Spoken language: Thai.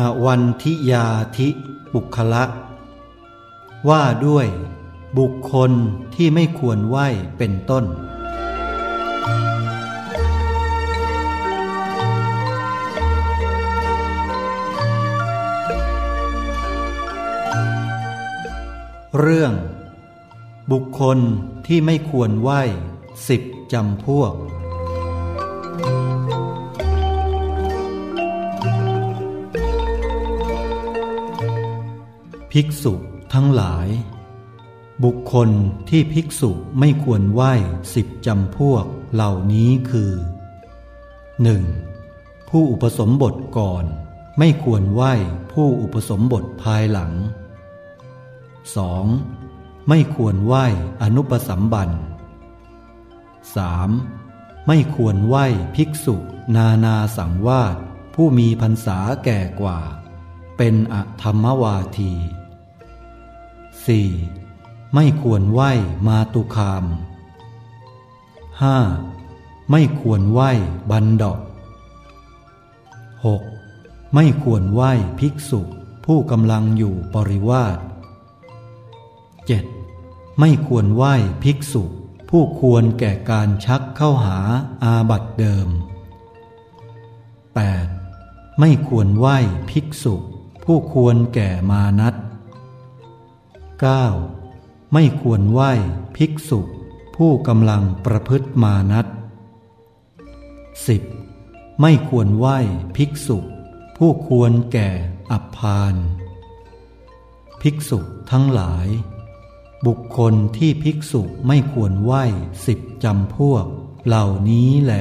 อวันทิยาธิบุคละ ว่าด้วยบุคคลที่ไม่ควรไหวเป็นต้น เรื่อง บุคคลที่ไม่ควรไหวสิบจำพวก ภิกษุทั้งหลาย บุคคลที่ภิกษุไม่ควรไหว้สิบจำพวกเหล่านี้คือ 1. ผู้อุปสมบทก่อนไม่ควรไหว้ผู้อุปสมบทภายหลัง 2. ไม่ควรไหว้อนุปสัมบัน 3. ไม่ควรไหว้ภิกษุ นานาสังวาสผู้มีพรรษาแก่กว่า เป็นอธรรมวาที 4. ไม่ควรไหว้มาตุคาม 5. ไม่ควรไหว้บันดอก 6. ไม่ควรไหว้ภิกษุผู้กำลังอยู่ปริวาส 7. ไม่ควรไหว้ภิกษุผู้ควรแก่การชักเข้าหาอาบัตเดิม 8. ไม่ควรไหว้ภิกษุผู้ควรแก่มานัต 9. ไม่ควรไหว้ภิกษุ ผู้กำลังประพฤติมานัต 10. ไม่ควรไหว้ภิกษุ ผู้ควรแก่อับพาน ภิกษุทั้งหลาย บุคคลที่ภิกษุไม่ควรไหว้สิบจำพวก เหล่านี้แหล